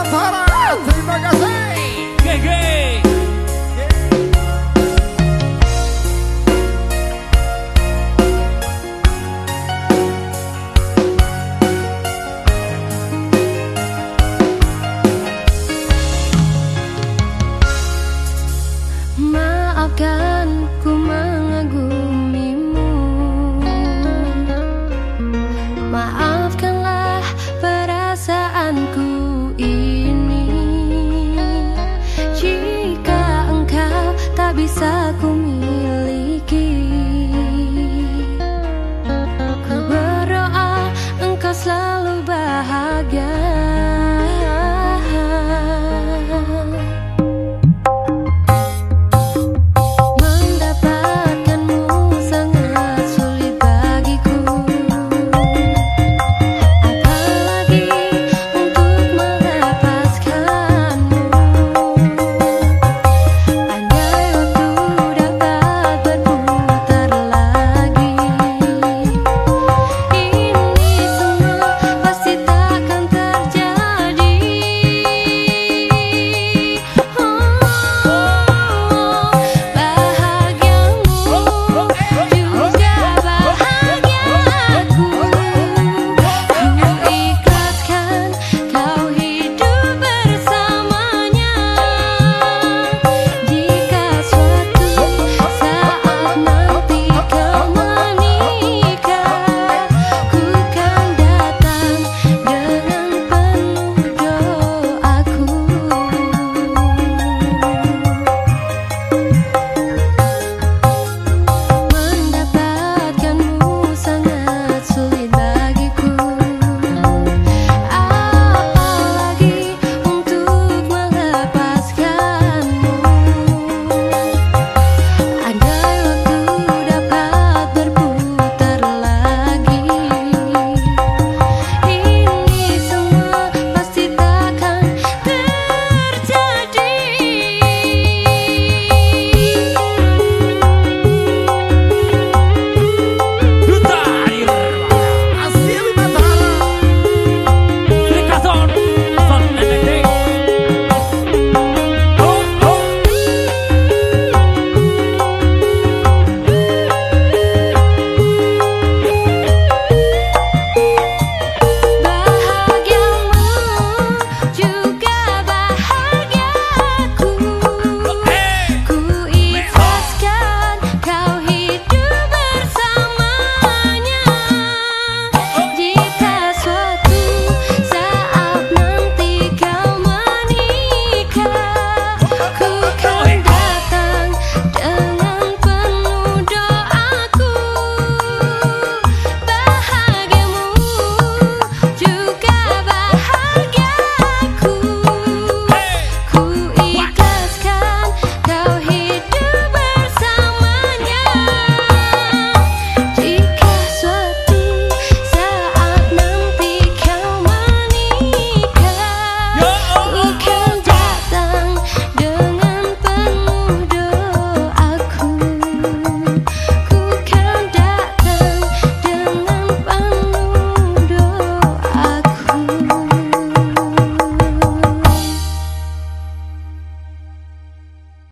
Terima kasih. Maafkan ku ini